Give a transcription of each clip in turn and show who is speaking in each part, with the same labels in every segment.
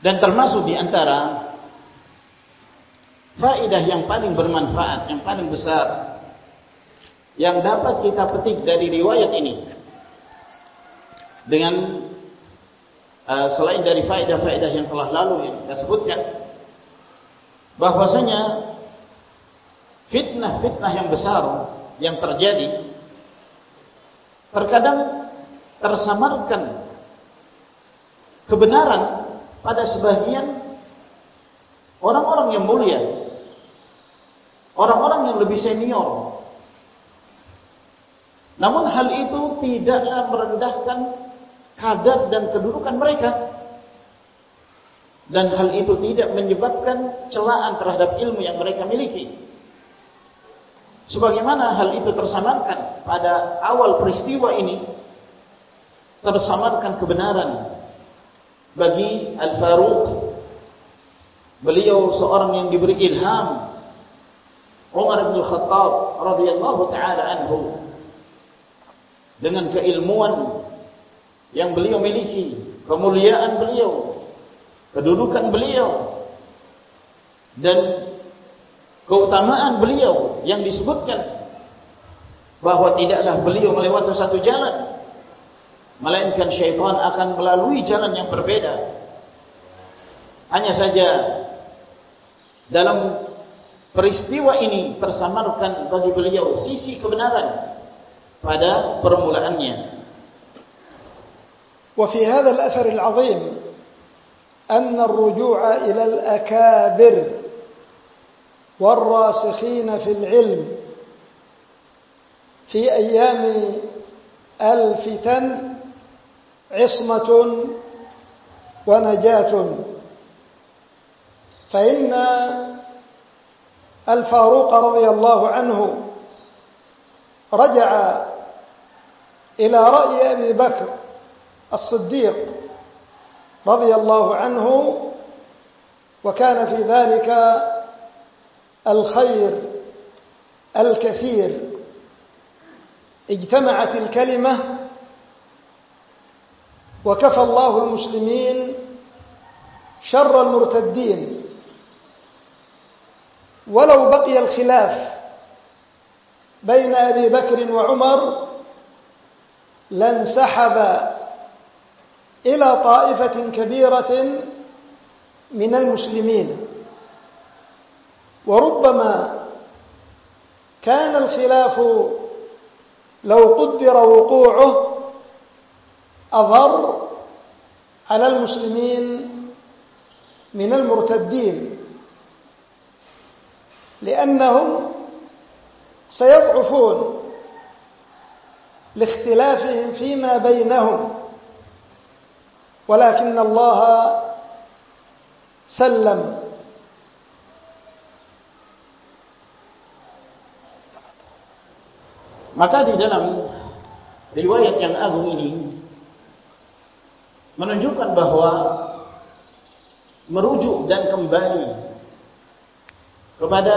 Speaker 1: Dan termasuk di antara faedah yang paling bermanfaat, yang paling besar yang dapat kita petik dari riwayat ini dengan uh, selain dari faedah-faedah yang telah lalu yang kita sebutkan bahwasanya fitnah-fitnah yang besar yang terjadi terkadang tersamarkan kebenaran pada sebagian orang-orang yang mulia, orang-orang yang lebih senior. Namun hal itu tidaklah merendahkan kadar dan kedudukan mereka. Dan hal itu tidak menyebabkan celaan terhadap ilmu yang mereka miliki. Sebagaimana hal itu tersamarkan pada awal peristiwa ini, tersamarkan kebenaran bagi Al-Faruq beliau seorang yang diberi ilham. Umar bin Khattab radhiyallahu taala anhu. Dengan keilmuan yang beliau miliki kemuliaan beliau kedudukan beliau dan keutamaan beliau yang disebutkan bahawa tidaklah beliau melewati satu jalan Melainkan syaitan akan melalui jalan yang berbeda. Hanya saja dalam peristiwa ini tersamarkan bagi beliau sisi kebenaran pada permulaannya.
Speaker 2: وفي هذا الأثر العظيم أن الرجوع إلى الأكابر والراسخين في العلم في أيام الفتن عصمة ونجاة. فإن الفاروق رضي الله عنه رجع إلى رأي أبي بكر الصديق رضي الله عنه وكان في ذلك الخير الكثير. اجتمعت الكلمة وكفى الله المسلمين شر المرتدين. ولو بقي الخلاف بين أبي بكر وعمر لانسحب إلى طائفة كبيرة من المسلمين. وربما كان الخلاف لو قدر وقوعه أضر على المسلمين من المرتدين لأنهم سيضعفون لاختلافهم فيما بينهم ولكن الله سلم.
Speaker 1: Maka di dalam riwayat yang agung ini menunjukkan bahawa merujuk dan kembali kepada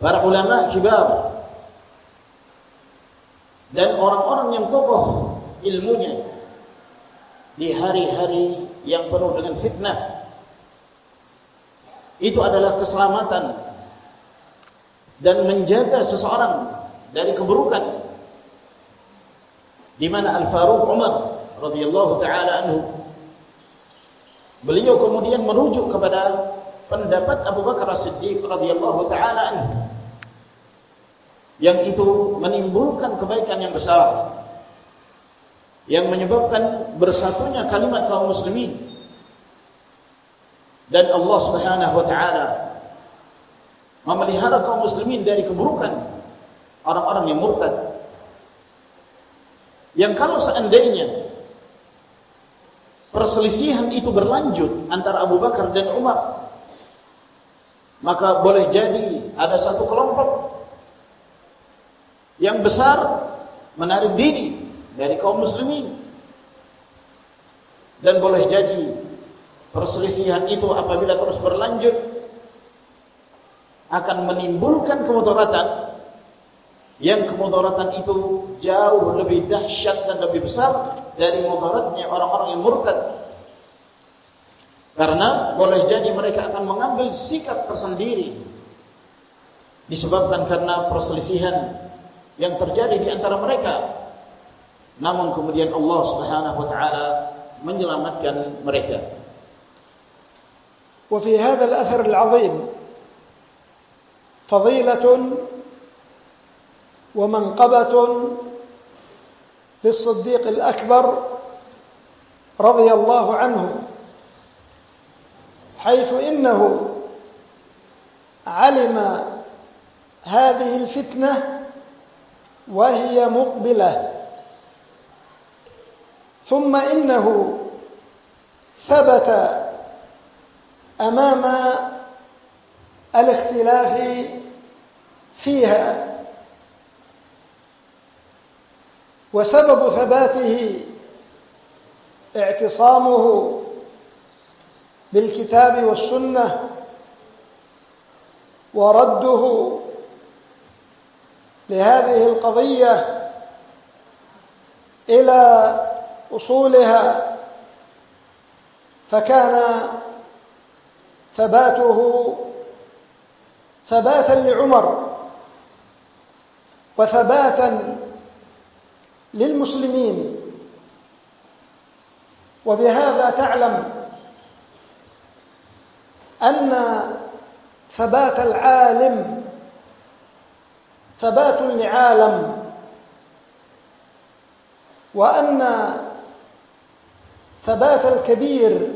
Speaker 1: para ulama kibar dan orang-orang yang kokoh ilmunya di hari-hari yang penuh dengan fitnah. Itu adalah keselamatan dan menjaga seseorang dari keburukan. Di mana Al-Faruq Umar radhiyallahu taala anhu. Beliau kemudian merujuk kepada pendapat Abu Bakar As-Siddiq radhiyallahu taala anhu. Yang itu menimbulkan kebaikan yang besar. Yang menyebabkan bersatunya kalimat kaum muslimin. Dan Allah Subhanahu wa taala memelihara kaum muslimin dari keburukan orang-orang yang murtad. Yang kalau seandainya perselisihan itu berlanjut antara Abu Bakar dan Umar. Maka boleh jadi ada satu kelompok yang besar menarik diri dari kaum muslimin. Dan boleh jadi perselisihan itu apabila terus berlanjut akan menimbulkan kemudaratan. Yang kemudaratan itu jauh lebih dahsyat dan lebih besar dari mudaratnya orang-orang yang murtad. Karena boleh jadi mereka akan mengambil sikap tersendiri disebabkan karena perselisihan yang terjadi di antara mereka. Namun kemudian Allah Subhanahu wa taala menyelamatkan mereka.
Speaker 2: Wa fi hadha al-athar al-'azim fadilah ومنقبة للصديق الأكبر رضي الله عنه حيث إنه علم هذه الفتنة وهي مقبلة. ثم إنه ثبت أمام الاختلاف فيها. وسبب ثباته اعتصامه بالكتاب والسنة ورده لهذه القضية إلى أصولها فكان ثباته ثباتا لعمر وثباتا للمسلمين. وبهذا تعلم أن ثبات العالم ثبات لعالم وأن ثبات الكبير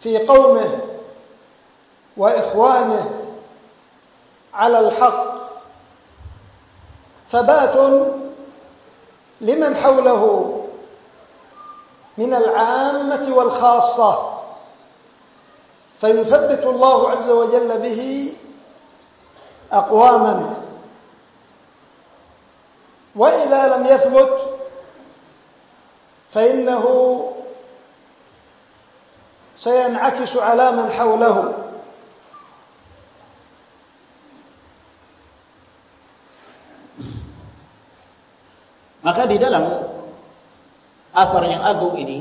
Speaker 2: في قومه وإخوانه على الحق ثبات لمن حوله من العامة والخاصة. فيثبت الله عز وجل به أقواما. وإذا لم يثبت فإنه سينعكس على من حوله.
Speaker 1: Maka di dalam asar yang agung ini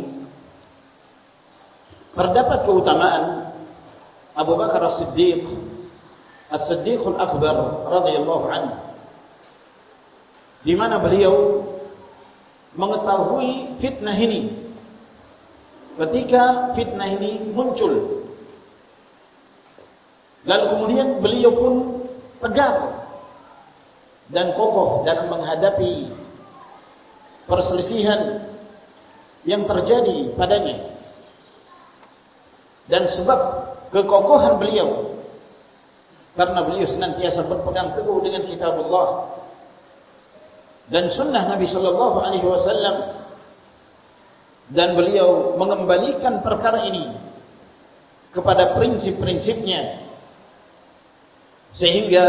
Speaker 1: terdapat keutamaan Abu Bakar As-Siddiq As-Siddiqul Akbar radhiyallahu anhu di mana beliau mengetahui fitnah ini. Ketika fitnah ini muncul lalu kemudian beliau pun tegar dan kokoh dalam menghadapi perselisihan yang terjadi padanya. Dan sebab kekokohan beliau karena beliau senantiasa berpegang teguh dengan kitab Allah dan sunnah Nabi sallallahu alaihi wasallam dan beliau mengembalikan perkara ini kepada prinsip-prinsipnya sehingga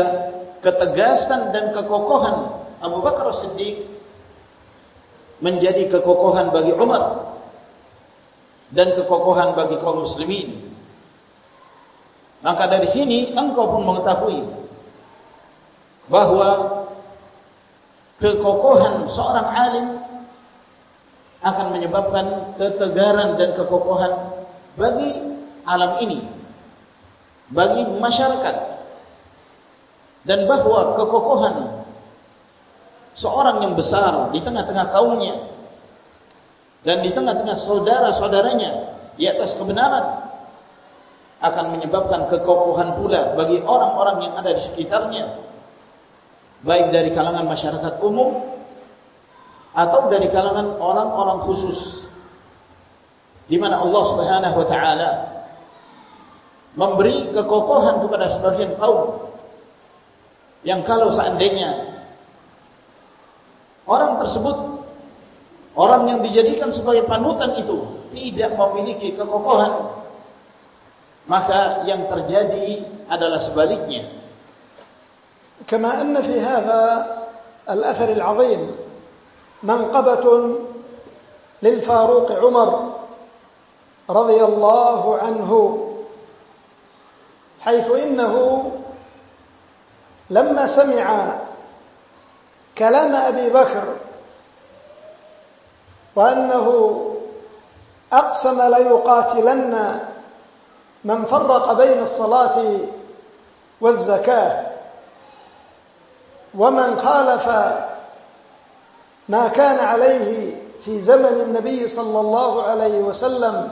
Speaker 1: ketegasan dan kekokohan Abu Bakar Siddiq menjadi kekokohan bagi Umar dan kekokohan bagi kaum muslimin. Maka dari sini engkau pun mengetahui bahwa kekokohan seorang alim akan menyebabkan ketegaran dan kekokohan bagi alam ini, bagi masyarakat, dan bahwa kekokohan seorang yang besar di tengah-tengah kaumnya dan di tengah-tengah saudara-saudaranya di atas kebenaran akan menyebabkan kekokohan pula bagi orang-orang yang ada di sekitarnya baik dari kalangan masyarakat umum atau dari kalangan orang-orang khusus. Di mana Allah Subhanahu wa taala memberi kekokohan kepada sebagian kaum yang kalau seandainya orang tersebut orang yang dijadikan sebagai panutan itu tidak memiliki kekokohan maka yang terjadi adalah sebaliknya
Speaker 2: كما أن في هذا الأثر العظيم منقبة للفاروق عمر رضي الله عنه حيث إنه لما سمع كلام أبي بكر وأنه أقسم ليقاتلن من فرق بين الصلاة والزكاة. ومن خالف ما كان عليه في زمن النبي صلى الله عليه وسلم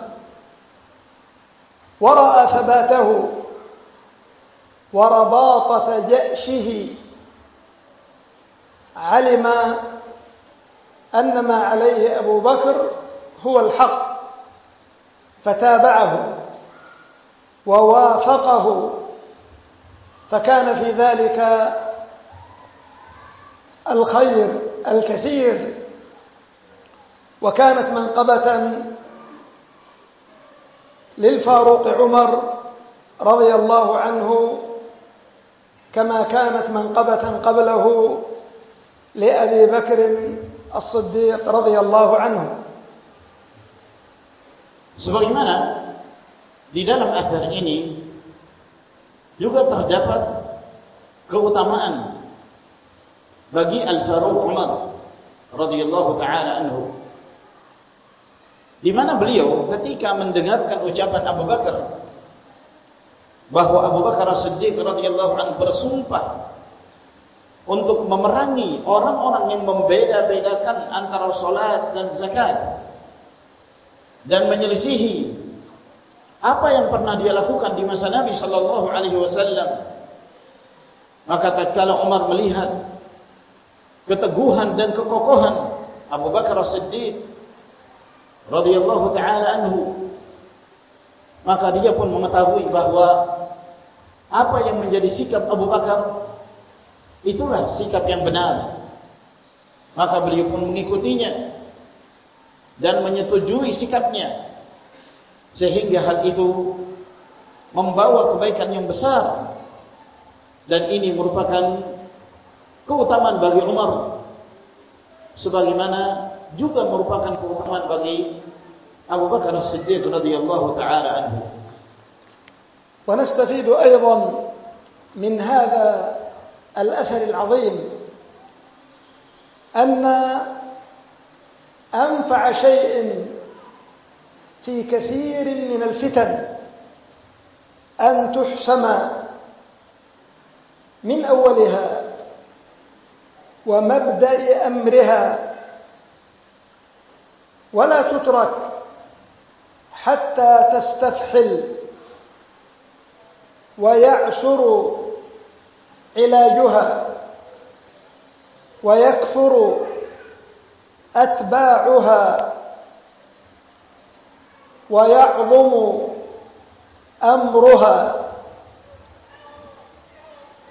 Speaker 2: ورأى ثباته ورباطة جأشه علم أن ما عليه أبو بكر هو الحق فتابعه ووافقه فكان في ذلك الخير الكثير. وكانت منقبة للفاروق عمر رضي الله عنه كما كانت منقبة قبله لأبي بكر الصديق رضي الله عنه
Speaker 1: sebagaimana di dalam akhir ini juga terdapat keutamaan bagi Al-Faruq Umar radhiyallahu taala anhu di mana beliau ketika mendengarkan ucapan Abu Bakar bahwa Abu Bakar As-Siddiq radhiyallahu anhu bersumpah untuk memerangi orang-orang yang membeda-bedakan antara salat dan zakat dan menyelisihi apa yang pernah dia lakukan di masa Nabi sallallahu alaihi wasallam. Maka tatkala Umar melihat keteguhan dan kekokohan Abu Bakar As-Siddiq radhiyallahu taala anhu maka dia pun mengetahui bahwa apa yang menjadi sikap Abu Bakar itulah sikap yang benar maka beliau pun mengikutinya dan menyetujui sikapnya sehingga hal itu membawa kebaikan yang besar dan ini merupakan keutamaan bagi Umar sebagaimana juga merupakan keutamaan bagi Abu Bakar As-Siddiq radhiyallahu taala anhu.
Speaker 2: ونستفيد أيضا من هذا الأثر العظيم أن أنفع شيء في كثير من الفتن أن تحسم من أولها ومبدأ أمرها ولا تترك حتى تستفحل ويعسر علاجها ويكثر أتباعها ويعظم أمرها.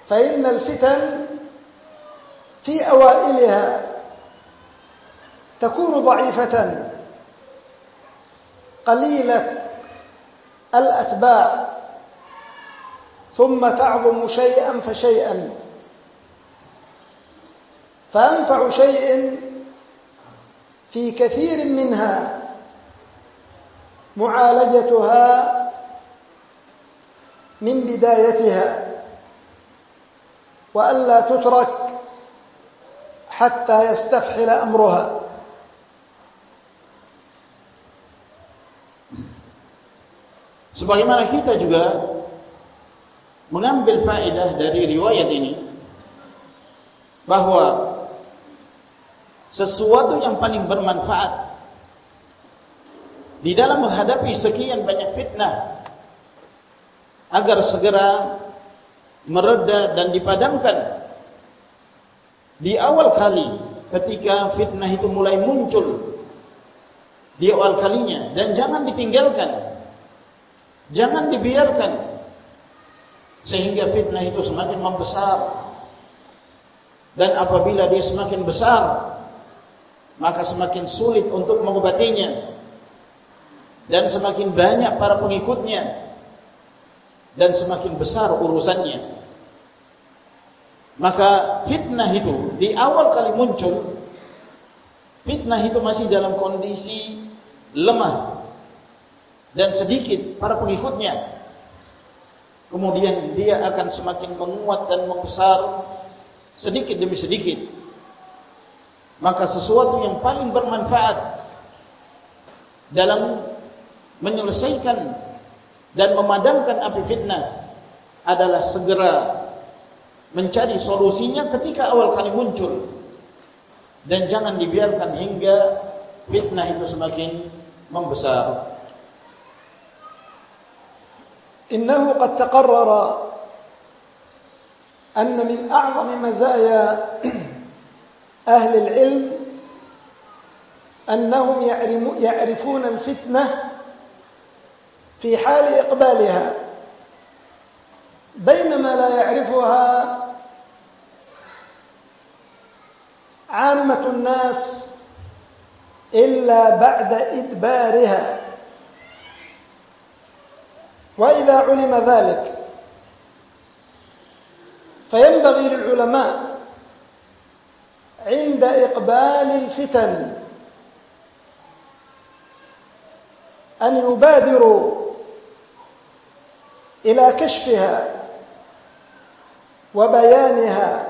Speaker 2: فإن الفتن في أوائلها تكون ضعيفة قليلة الأتباع. ثم تعظم شيئا فشيئا. فأنفع شيء في كثير منها معالجتها من بدايتها. وألا تترك حتى يستفحل أمرها.
Speaker 1: Sebagaimana kita juga mengambil faedah dari riwayat ini bahwa sesuatu yang paling bermanfaat di dalam menghadapi sekian banyak fitnah agar segera mereda dan dipadamkan. Di awal kali ketika fitnah itu mulai muncul di awal kalinya dan jangan ditinggalkan Jangan dibiarkan sehingga fitnah itu semakin membesar. Dan apabila dia semakin besar, maka semakin sulit untuk mengobatinya. Dan semakin banyak para pengikutnya. Dan semakin besar urusannya. Maka fitnah itu di awal kali muncul, fitnah itu masih dalam kondisi lemah dan sedikit para pengikutnya kemudian dia akan semakin menguat dan membesar sedikit demi sedikit maka sesuatu yang paling bermanfaat dalam menyelesaikan dan memadamkan api fitnah adalah segera mencari solusinya ketika awal kali muncul dan jangan dibiarkan hingga fitnah itu semakin membesar.
Speaker 2: إنه قد تقرر أن من أعظم مزايا أهل العلم أنهم يعرفون الفتنة في حال إقبالها. بينما لا يعرفها عامة الناس إلا بعد إدبارها. وإذا علم ذلك فينبغي للعلماء عند إقبال الفتن أن يبادروا إلى كشفها وبيانها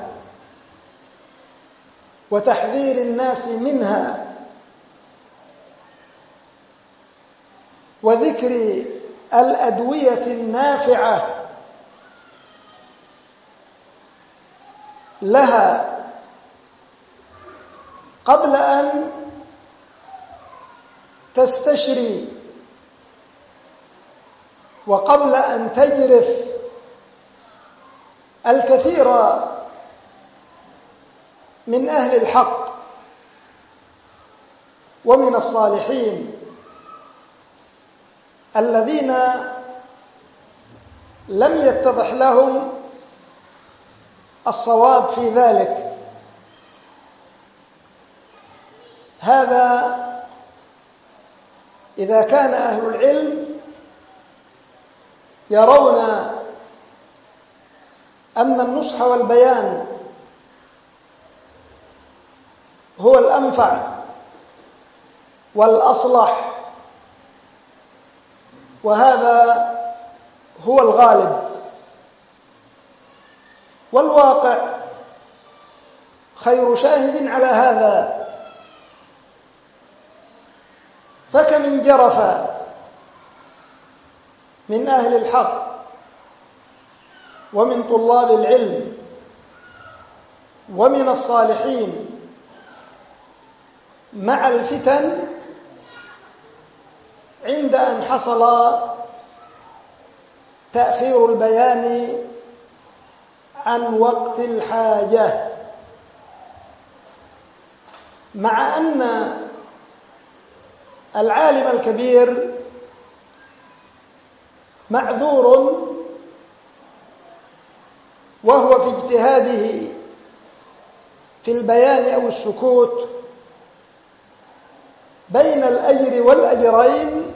Speaker 2: وتحذير الناس منها وذكر الأدوية النافعة. لها قبل أن تستشري وقبل أن تجرف الكثير من أهل الحق ومن الصالحين. الذين لم يتضح لهم الصواب في ذلك. هذا إذا كان أهل العلم يرون أن النصح والبيان هو الأنفع والأصلح وهذا هو الغالب. والواقع خير شاهد على هذا. فكم انجرف من أهل الحق ومن طلاب العلم ومن الصالحين مع الفتن عند أن حصل تأخير البيان عن وقت الحاجة. مع أن العالم الكبير معذور وهو في اجتهاده في البيان أو السكوت بين الأجر والأجرين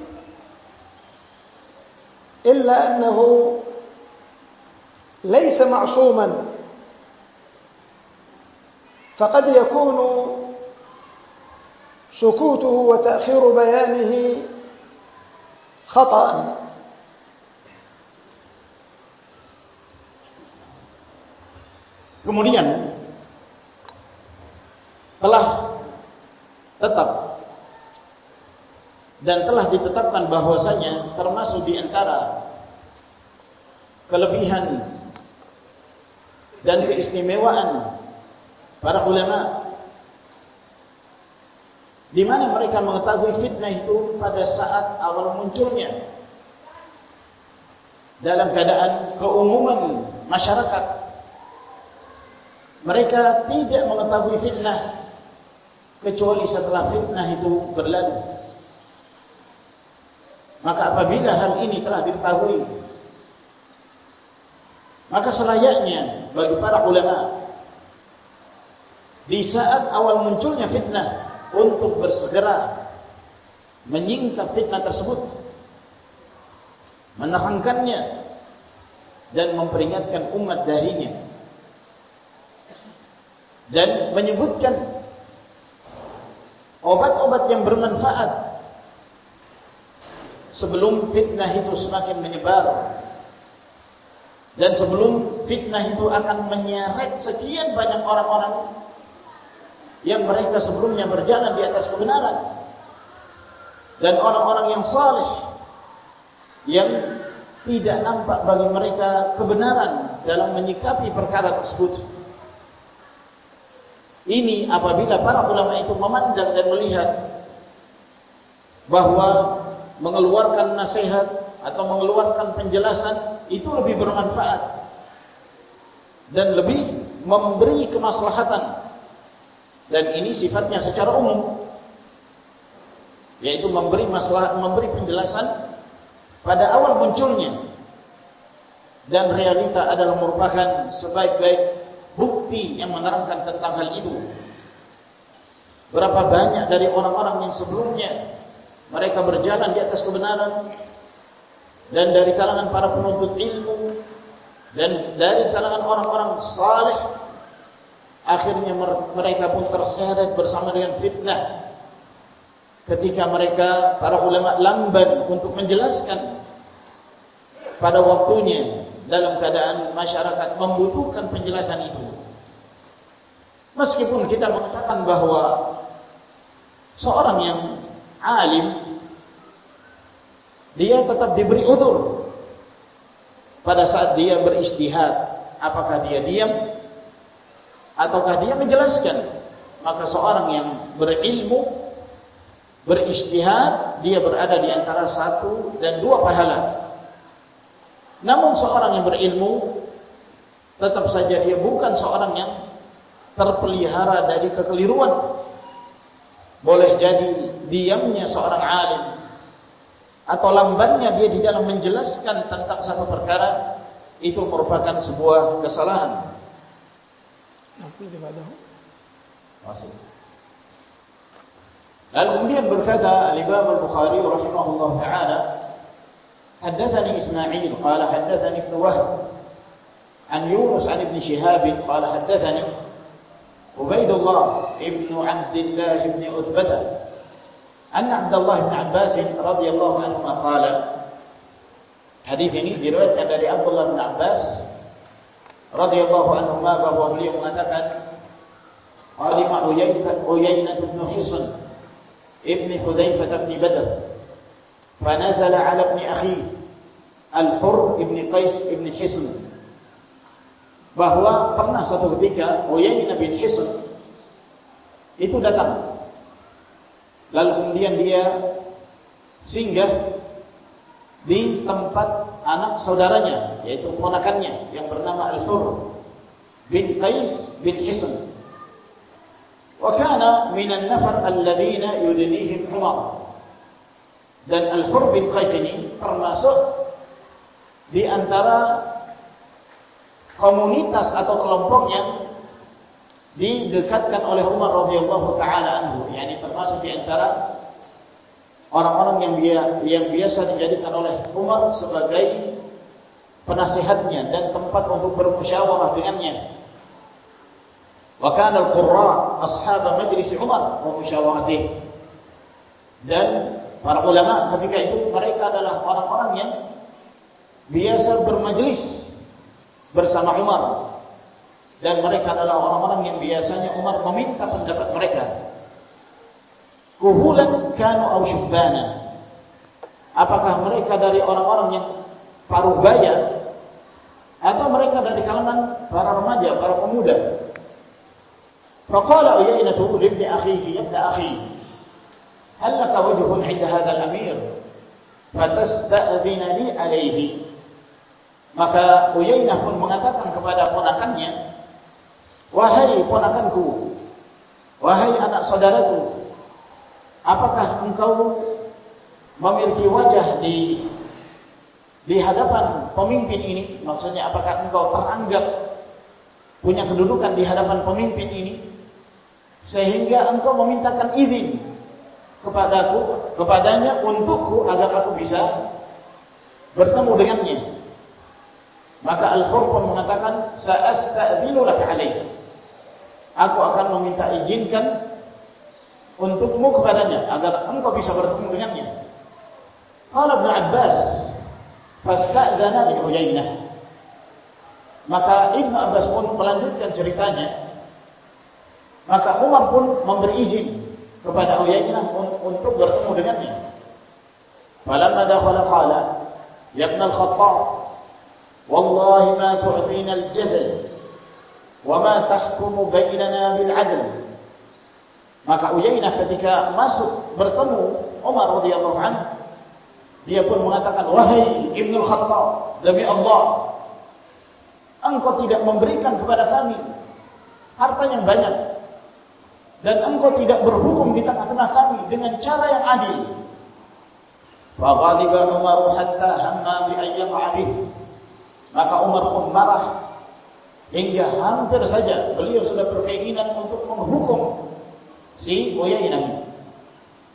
Speaker 2: إلا أنه ليس معصوما. فقد يكون سكوته وتأخير بيانه خطأ
Speaker 1: Kemudian telah tetap dan telah ditetapkan bahwasanya termasuk di antara kelebihan dan keistimewaan para ulama di mana mereka mengetahui fitnah itu pada saat awal munculnya. Dalam keadaan keumuman masyarakat mereka tidak mengetahui fitnah kecuali setelah fitnah itu berlalu maka apabila hal ini telah diketahui maka selayaknya bagi para ulama di saat awal munculnya fitnah untuk bersegera menyingkap fitnah tersebut menerangkannya dan memperingatkan umat darinya dan menyebutkan obat-obat yang bermanfaat sebelum fitnah itu semakin menyebar dan sebelum fitnah itu akan menyeret sekian banyak orang-orang yang mereka sebelumnya berjalan di atas kebenaran dan orang-orang yang saleh yang tidak nampak bagi mereka kebenaran dalam menyikapi perkara tersebut. Ini apabila para ulama itu memandang dan melihat bahawa mengeluarkan nasihat atau mengeluarkan penjelasan itu lebih bermanfaat. Dan lebih memberi kemaslahatan. Dan ini sifatnya secara umum. Yaitu memberi masalah memberi penjelasan pada awal munculnya. Dan realita adalah merupakan sebaik-baik bukti yang menerangkan tentang hal itu. Berapa banyak dari orang-orang yang sebelumnya mereka berjalan di atas kebenaran. Dan dari kalangan para penuntut ilmu. Dan dari kalangan orang-orang saleh akhirnya mereka pun terseret bersama dengan fitnah. Ketika mereka para ulama lamban untuk menjelaskan. Pada waktunya dalam keadaan masyarakat membutuhkan penjelasan itu. Meskipun kita mengatakan bahawa seorang yang alim dia tetap diberi udur pada saat dia beristihad apakah dia diam ataukah dia menjelaskan? Maka seorang yang berilmu beristihad dia berada di antara satu dan dua pahala. Namun seorang yang berilmu tetap saja dia bukan seorang yang terpelihara dari kekeliruan. Boleh jadi diamnya seorang alim atau lambannya dia di dalam menjelaskan tentang satu perkara itu merupakan sebuah kesalahan. Masih. Lalu kemudian berkata Al-Imam Al-Bukhari rahimahullah taala, "Haddatsani Isma'il qala haddatsani Ibnu Wahb an Yunus an Ibn Shihab qala haddatsani عبيد الله ابن عبد الله بن عتبة أن عبد الله بن عباس رضي الله عنهما قال حديث ini diriwayatkan dari Abdullah bin Abbas radhiyallahu anhuma bahwa beliau mengatakan Qadima Uyainah Uyainah bin Hisn ibn Hudzaifah bin Badr فنزل على ابن أخيه الحر ابن قيس ابن حصن bahwa pernah satu ketika Uyainah bin Hisn itu datang. Lalu kemudian dia singgah di tempat anak saudaranya yaitu ponakannya yang bernama Al-Hur bin Qais bin Hisn. Wa kana min an-nafar alladhina yudnihim Umar. Dan Al-Hur bin Qais ini termasuk di antara komunitas atau kelompok yang didekatkan oleh Umar radhiyallahu taala anhu. Yakni termasuk di antara orang-orang yang dia, yang biasa dijadikan oleh Umar sebagai penasihatnya dan tempat untuk bermusyawarah dengannya. Wa kana al-qurra ashab majlis Umar wa musyawaratihi dan para ulama ketika itu mereka adalah orang-orang yang biasa bermajlis bersama Umar dan mereka adalah orang-orang yang biasanya Umar meminta pendapat mereka. Kuhulan kanu au. Apakah mereka dari orang-orang yang paruh baya atau mereka dari kalangan para remaja, para pemuda? Faqala Uyayna tu ibn akhihi, ibn akhi. Hal laka wajhun 'inda hadha al-amir? Fatasta'dhina li 'alayhi maka Uyainah pun mengatakan kepada ponakannya wahai ponakanku wahai anak saudaraku apakah engkau memiliki wajah di di hadapan pemimpin ini maksudnya apakah engkau teranggap punya kedudukan di hadapan pemimpin ini sehingga engkau memintakan izin kepadaku, kepadanya untukku agar aku bisa bertemu dengannya. Maka Al-Hurqa mengatakan Sa'asta'adhinu laka'alaih Aku akan meminta izinkan Untukmu kepadanya Agar engkau bisa bertemu dengannya. Kala Ibn Abbas Fasta'adhana di Ujainah Maka Ibn Abbas pun melanjutkan ceritanya. Maka Umar pun memberi izin Kepada Ujainah untuk bertemu dengannya. Falamma dakhala qala Ya Ibn Al-Khattab والله ما تعطينا الجزل وما تحكم بيننا بالعدل maka Uyainah ketika masuk bertemu Umar radhiyallahu anhu dia pun mengatakan wahai Ibnu Khattab demi Allah engkau tidak memberikan kepada kami harta yang banyak dan engkau tidak berhukum di tengah-tengah kami dengan cara yang adil فغضب عمر حتى هم بأن يقع به maka Umar pun marah. Hingga hampir saja beliau sudah berkeinginan untuk menghukum si Uyainah.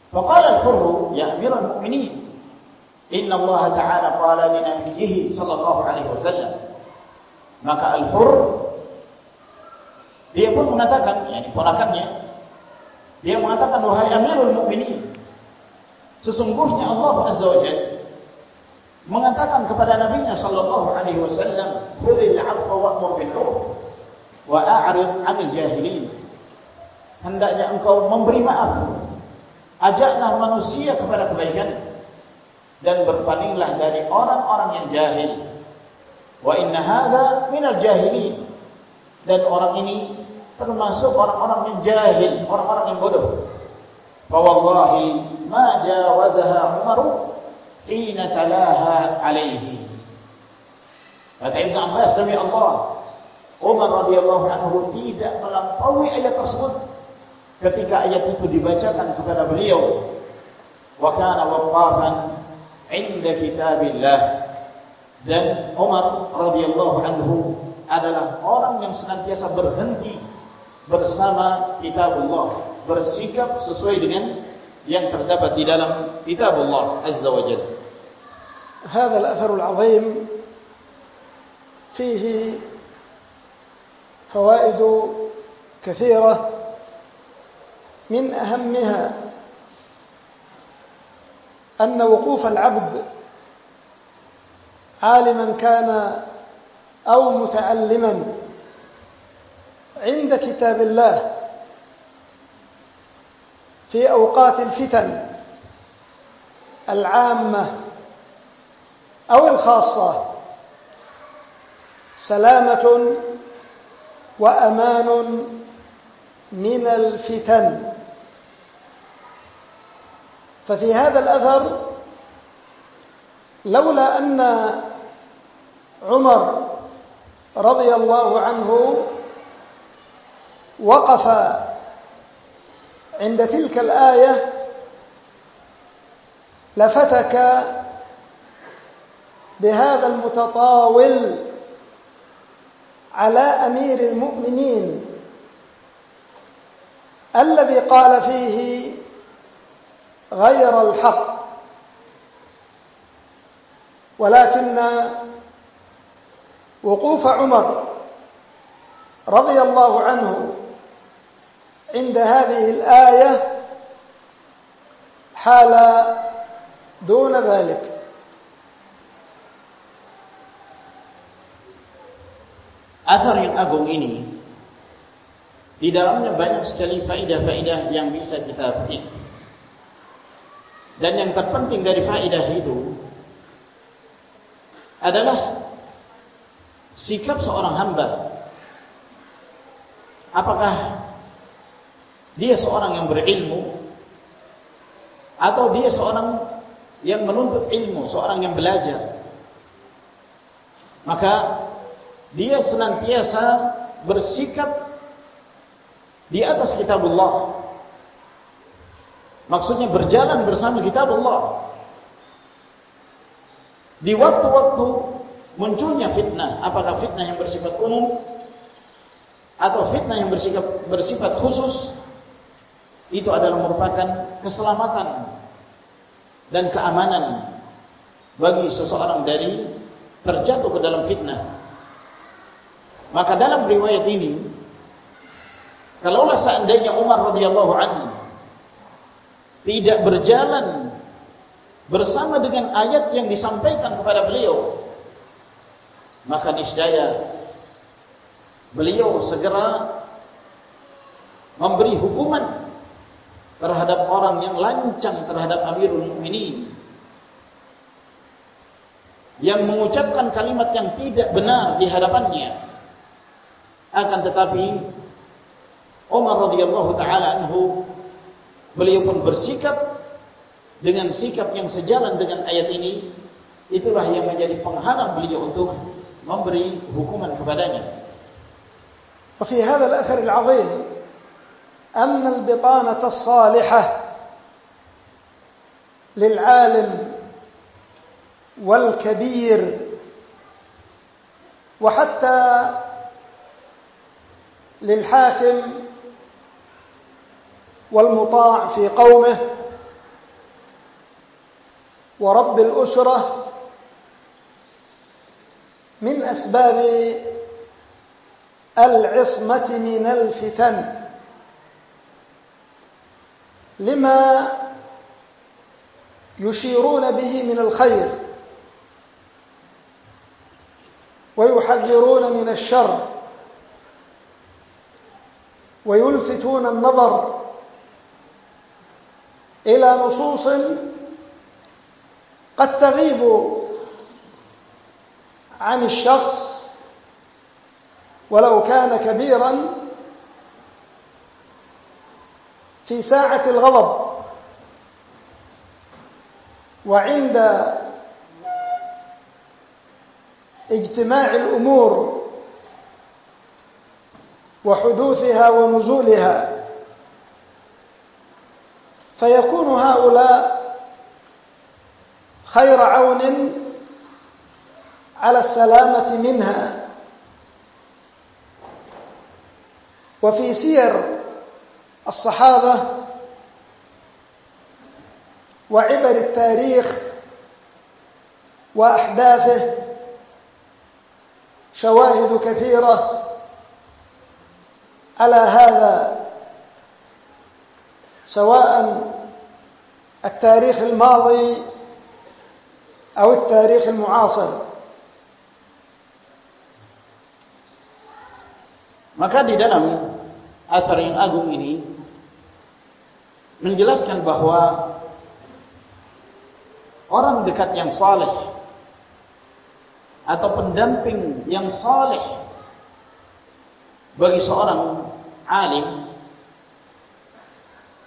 Speaker 1: Faqala al-Furr ya Amirul Mukminin inna Allah Ta'ala qala li nabiyhi sallallahu alaihi wasallam. Maka al-Furr dia pun mengatakan yakni ponakannya dia mengatakan wahai Amirul Mukminin Sesungguhnya Allah Azza wa Jalla mengatakan kepada nabinya sallallahu alaihi wasallam khudil 'afwa wa mubih wa a'rid 'anil jahilin. Hendaknya engkau memberi maaf. Ajaklah manusia kepada kebaikan dan berpalinglah dari orang-orang yang jahil. Wa inna hadha minal jahilin. Dan orang ini termasuk orang-orang yang jahil orang-orang yang bodoh. Wa wallahi ma jawazaha umaru Hina talaha alaihi Kata Ibn Abbas demi Allah Umar radhiyallahu anhu tidak melampaui ayat tersebut ketika ayat itu dibacakan kepada beliau. Wa kana waqafan 'inda kitabillah. Dan Umar radhiyallahu anhu adalah orang yang senantiasa berhenti bersama kitabullah, bersikap sesuai dengan yang terdapat di dalam kitabullah azza wa jalla.
Speaker 2: هذا الأثر العظيم فيه فوائد كثيرة من أهمها أن وقوف العبد عالما كان أو متعلما عند كتاب الله في أوقات الفتن العامة أو الخاصة. سلامة وأمان من الفتن. ففي هذا الأثر لولا أن عمر رضي الله عنه وقف عند تلك الآية لفتك بهذا المتطاول على أمير المؤمنين الذي قال فيه غير الحق ولكن وقوف عمر رضي الله عنه عند هذه الآية حال دون ذلك.
Speaker 1: Athar yang agung ini di dalamnya banyak sekali faedah-faedah yang bisa kita petik. Dan yang terpenting dari faedah itu adalah sikap seorang hamba. Apakah dia seorang yang berilmu atau dia seorang yang menuntut ilmu, seorang yang belajar. Maka dia senantiasa bersikap di atas kitab Allah. Maksudnya berjalan bersama kitab Allah. Di waktu-waktu munculnya fitnah, apakah fitnah yang bersifat umum atau fitnah yang bersifat bersifat khusus, itu adalah merupakan keselamatan dan keamanan bagi seseorang dari terjatuh ke dalam fitnah. Maka dalam riwayat ini, kalaulah seandainya Umar radhiyallahu anhu tidak berjalan bersama dengan ayat yang disampaikan kepada beliau, maka niscaya beliau segera memberi hukuman terhadap orang yang lancang terhadap Amirul Mukminin yang mengucapkan kalimat yang tidak benar di hadapannya akan tetapi Umar radhiyallahu taala anhu beliau pun bersikap dengan sikap yang sejalan dengan ayat ini itulah yang menjadi penghalang beliau untuk memberi hukuman kepadanya
Speaker 2: وفي هذا الأثر العظيم أن البطانة الصالحة للعالم والكبير وحتى للحاكم والمطاع في قومه ورب الأسرة من أسباب العصمة من الفتن. لما يشيرون به من الخير ويحذرون من الشر. ويلفتون النظر إلى نصوص قد تغيب عن الشخص ولو كان كبيرا في ساعة الغضب وعند اجتماع الأمور وحدوثها ونزولها. فيكون هؤلاء خير عون على السلامة منها. وفي سير الصحابة وعبر التاريخ وأحداثه شواهد كثيرة على هذا سواء التاريخ الماضي أو التاريخ المعاصر
Speaker 1: Maka di dalam atar yang agung ini menjelaskan bahwa orang dekat yang saleh atau pendamping yang saleh bagi seorang alim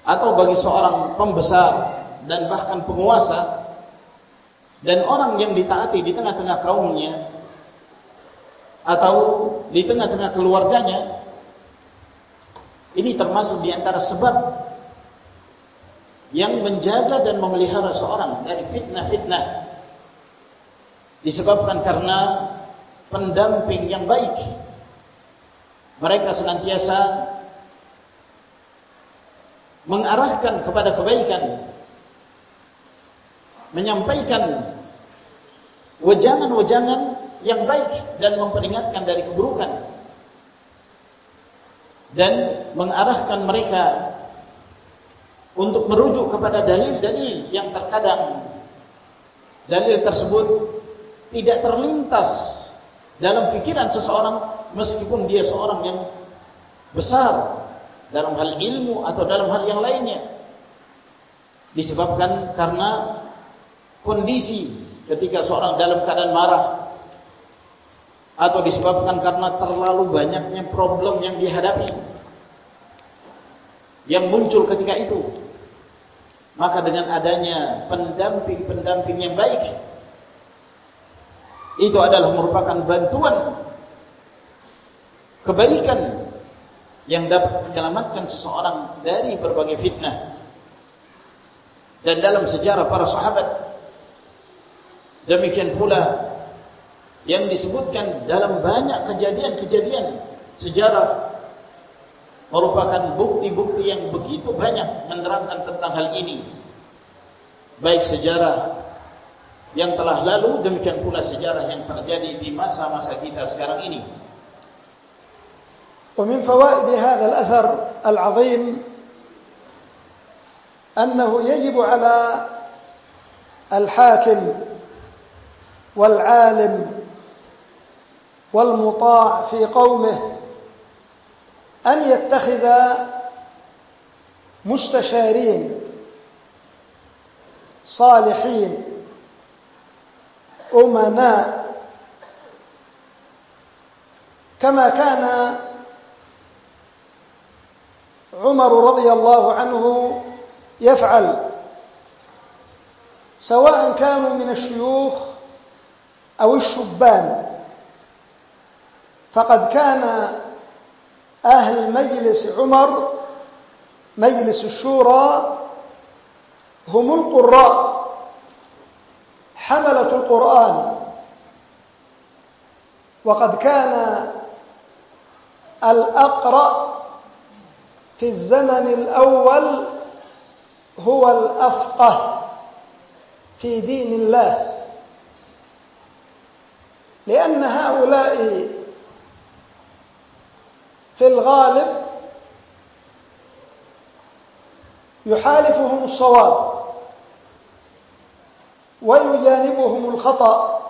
Speaker 1: atau bagi seorang pembesar dan bahkan penguasa dan orang yang ditaati di tengah-tengah kaumnya atau di tengah-tengah keluarganya ini termasuk di antara sebab yang menjaga dan memelihara seorang dari fitnah-fitnah. Disebabkan karena pendamping yang baik mereka senantiasa mengarahkan kepada kebaikan menyampaikan wejangan-wejangan yang baik dan memperingatkan dari keburukan dan mengarahkan mereka untuk merujuk kepada dalil-dalil yang terkadang dalil tersebut tidak terlintas dalam pikiran seseorang meskipun dia seorang yang besar dalam hal ilmu atau dalam hal yang lainnya. Disebabkan karena kondisi ketika seorang dalam keadaan marah. Atau disebabkan karena terlalu banyaknya problem yang dihadapi. Yang muncul ketika itu. Maka dengan adanya pendamping-pendamping yang baik itu adalah merupakan bantuan kebaikan yang dapat menyelamatkan seseorang dari berbagai fitnah. Dan dalam sejarah para sahabat demikian pula yang disebutkan dalam banyak kejadian-kejadian sejarah merupakan bukti-bukti yang begitu banyak menerangkan tentang hal ini. Baik sejarah yang telah lalu demikian pula sejarah yang terjadi di masa-masa kita sekarang ini
Speaker 2: ومن فوائد هذا الأثر العظيم أنه يجب على الحاكم والعالم والمطاع في قومه أن يتخذ مستشارين صالحين أمناء كما كان عمر رضي الله عنه يفعل سواء كانوا من الشيوخ أو الشبان. فقد كان أهل مجلس عمر مجلس الشورى هم القراء حملة القرآن. وقد كان الأقرأ في الزمن الأول هو الأفقه في دين الله. لأن هؤلاء في الغالب يحالفهم الصواب ويجانبهم الخطأ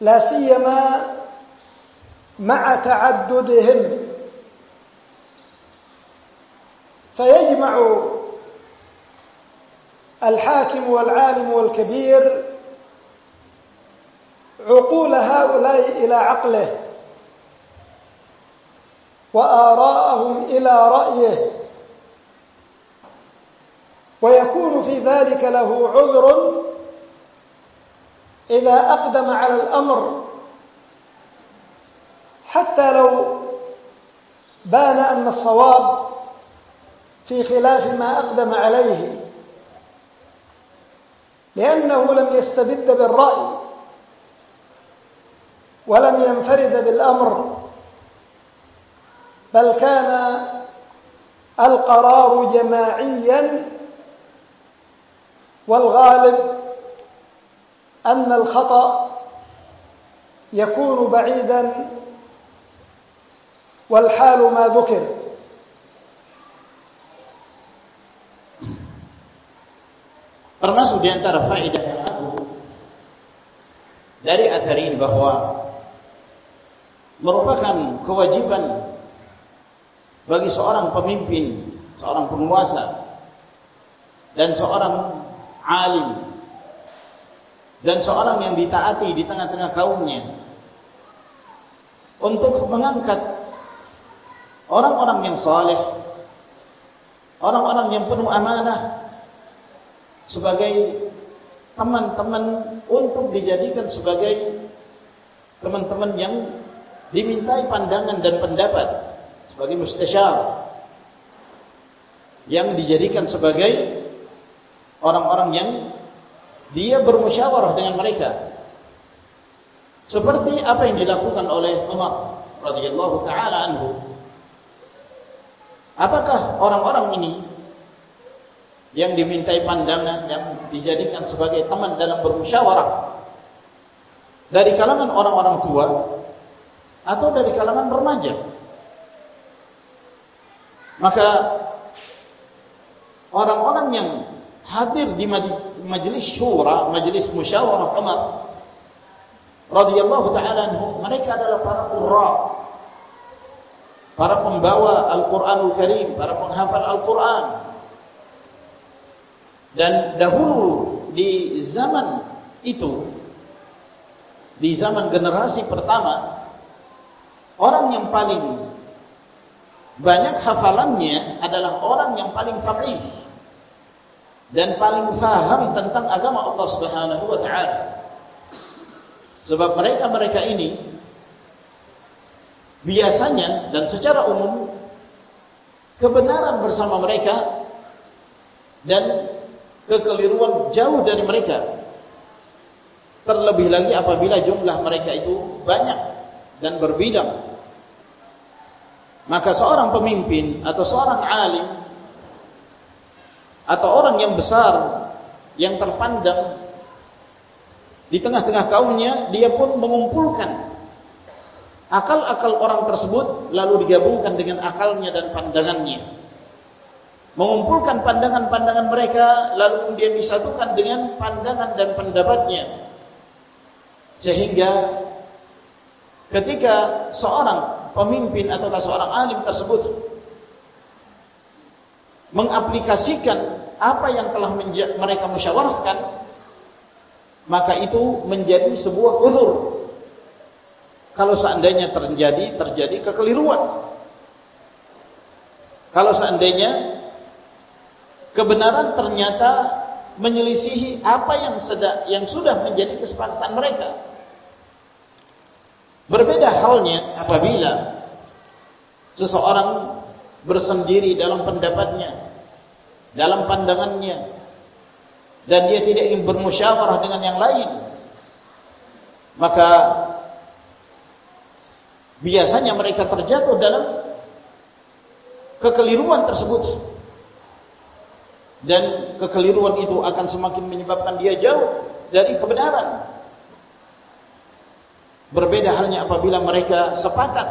Speaker 2: لا سيما مع تعددهم. فيجمع الحاكم والعالم والكبير عقول هؤلاء إلى عقله وآراءهم إلى رأيه ويكون في ذلك له عذر إذا أقدم على الأمر حتى لو بان أن الصواب في خلاف ما أقدم عليه. لأنه لم يستبد بالرأي ولم ينفرد بالأمر بل كان القرار جماعيا والغالب أن الخطأ يكون بعيدا والحال ما ذكر.
Speaker 1: Termasuk di antara faedah yang aku dari athar ini bahwa merupakan kewajiban bagi seorang pemimpin, seorang penguasa dan seorang alim dan seorang yang ditaati di tengah-tengah kaumnya untuk mengangkat orang-orang yang saleh, orang-orang yang penuh amanah sebagai teman-teman untuk dijadikan sebagai teman-teman yang dimintai pandangan dan pendapat sebagai mustasyar yang dijadikan sebagai orang-orang yang dia bermusyawarah dengan mereka. Seperti apa yang dilakukan oleh Umar radhiyallahu taala anhu. Apakah orang-orang ini yang dimintai pandangan yang dijadikan sebagai teman dalam bermusyawarah dari kalangan orang-orang tua atau dari kalangan remaja maka orang-orang yang hadir di majlis syura, majlis musyawarah Umar radhiyallahu taala anhu, mereka adalah para qurra. Para pembawa Al-Qur'anul Karim, para penghafal Al-Qur'an. Dan dahulu di zaman itu di zaman generasi pertama orang yang paling banyak hafalannya adalah orang yang paling faqih dan paling faham tentang agama Allah Subhanahu wa taala. Sebab mereka-mereka ini biasanya dan secara umum kebenaran bersama mereka dan kekeliruan jauh dari mereka. Terlebih lagi apabila jumlah mereka itu banyak dan berbidang. Maka seorang pemimpin atau seorang alim atau orang yang besar yang terpandang di tengah-tengah kaumnya dia pun mengumpulkan akal-akal orang tersebut lalu digabungkan dengan akalnya dan pandangannya mengumpulkan pandangan-pandangan mereka lalu kemudian disatukan dengan pandangan dan pendapatnya sehingga ketika seorang pemimpin atau seorang alim tersebut mengaplikasikan apa yang telah mereka musyawarahkan maka itu menjadi sebuah uzur. Kalau seandainya terjadi terjadi kekeliruan. Kalau seandainya kebenaran ternyata menyelisihi apa yang sedang yang sudah menjadi kesepakatan mereka. Berbeda halnya apabila seseorang bersendiri dalam pendapatnya, dalam pandangannya, dan dia tidak ingin bermusyawarah dengan yang lain maka biasanya mereka terjatuh dalam kekeliruan tersebut dan kekeliruan itu akan semakin menyebabkan dia jauh dari kebenaran berbeda halnya apabila mereka sepakat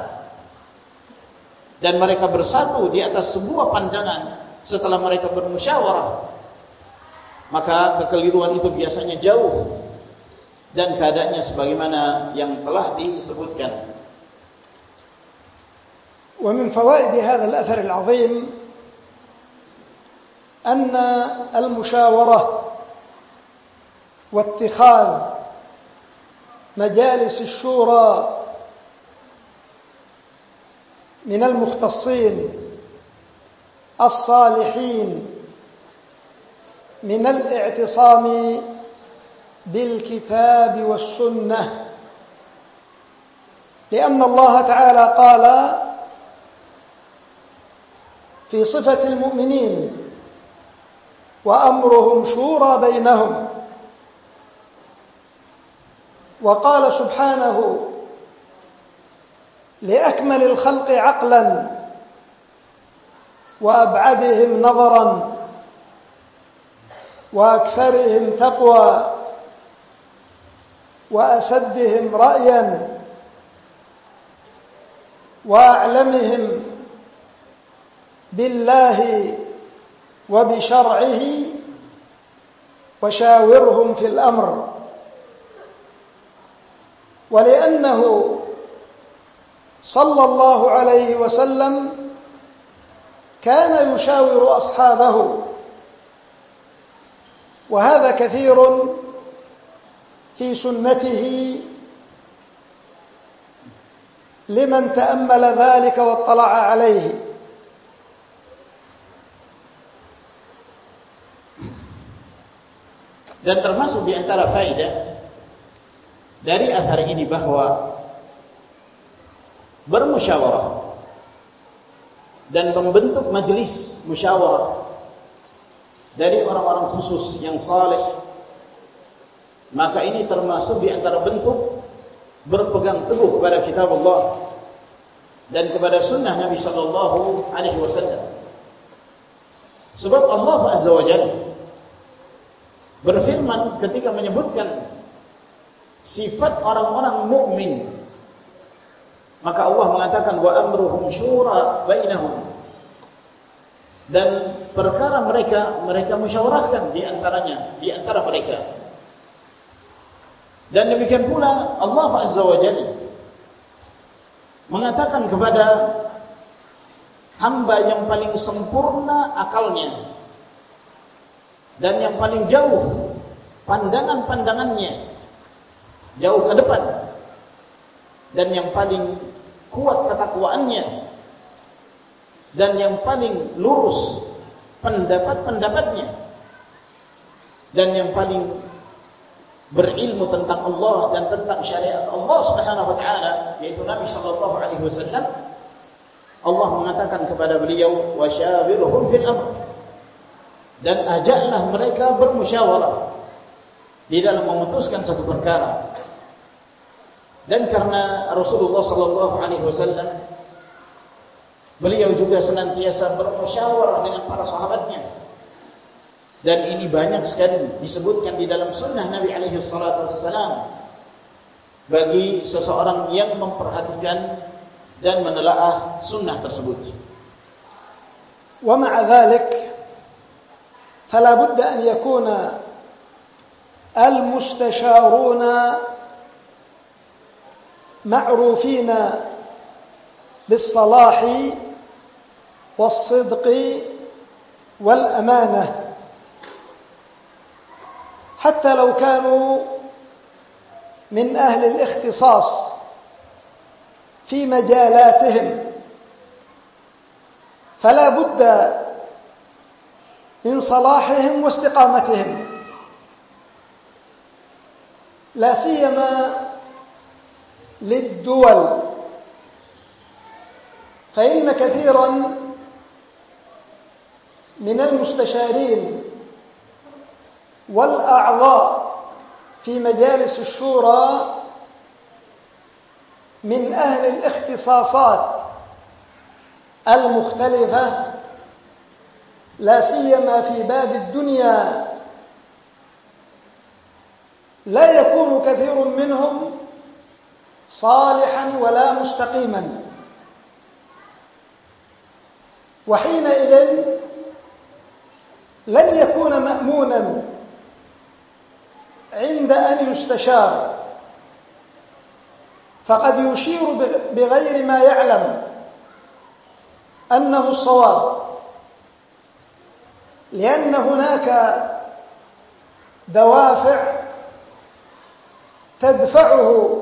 Speaker 1: dan mereka bersatu di atas sebuah pandangan setelah mereka bermusyawarah maka kekeliruan itu biasanya jauh dan keadaannya sebagaimana yang telah disebutkan.
Speaker 2: ومن فوائد هذا الأثر العظيم أن المشاورة واتخاذ مجالس الشورى من المختصين الصالحين من الاعتصام بالكتاب والسنة. لأن الله تعالى قال في صفة المؤمنين وأمرهم شورى بينهم. وقال سبحانه لأكمل الخلق عقلا وأبعدهم نظرا وأكثرهم تقوى وأسدهم رأيا وأعلمهم بالله وبشرعه وشاورهم في الأمر. ولأنه صلى الله عليه وسلم كان يشاور أصحابه وهذا كثير في سنته لمن تأمل ذلك واطلع عليه.
Speaker 1: Dan termasuk di antara faedah dari athar ini bahwa bermusyawarah dan membentuk majlis musyawarah dari orang-orang khusus yang saleh maka ini termasuk di antara bentuk berpegang teguh kepada kitab Allah dan kepada sunnah Nabi sallallahu alaihi wasallam. Sebab Allah azza wajalla berfirman ketika menyebutkan sifat orang-orang mukmin. Maka Allah mengatakan wa amruhum syura bainahum. Dan perkara mereka mereka musyawarahkan di antaranya di antara mereka. Dan demikian pula Allah azza wajalla mengatakan kepada hamba yang paling sempurna akalnya dan yang paling jauh pandangan-pandangannya jauh ke depan. Dan yang paling kuat ketakwaannya dan yang paling lurus pendapat-pendapatnya dan yang paling berilmu tentang Allah dan tentang syariat Allah Subhanahu wa taala yaitu Nabi sallallahu alaihi wasallam Allah mengatakan kepada beliau wasyawirhum fil amr dan ajaklah mereka bermusyawarah di dalam memutuskan satu perkara. Dan karena Rasulullah sallallahu alaihi wasallam beliau juga senantiasa bermusyawarah dengan para sahabatnya. Dan ini banyak sekali disebutkan di dalam sunnah Nabi alaihi salatu wasallam bagi seseorang yang memperhatikan dan menelaah sunnah tersebut.
Speaker 2: Wa ma'a فلا بد أن يكون المستشارون معروفين بالصلاح والصدق والأمانة. حتى لو كانوا من أهل الاختصاص في مجالاتهم فلا بد من صلاحهم واستقامتهم. لا سيما للدول. فإن كثيرا من المستشارين والأعضاء في مجالس الشورى من أهل الاختصاصات المختلفة لا سيما في باب الدنيا. لا يكون كثير منهم صالحا ولا مستقيما. وحينئذ لن يكون مأمونا عند أن يستشار. فقد يشير بغير ما يعلم أنه الصواب. لأن هناك دوافع تدفعه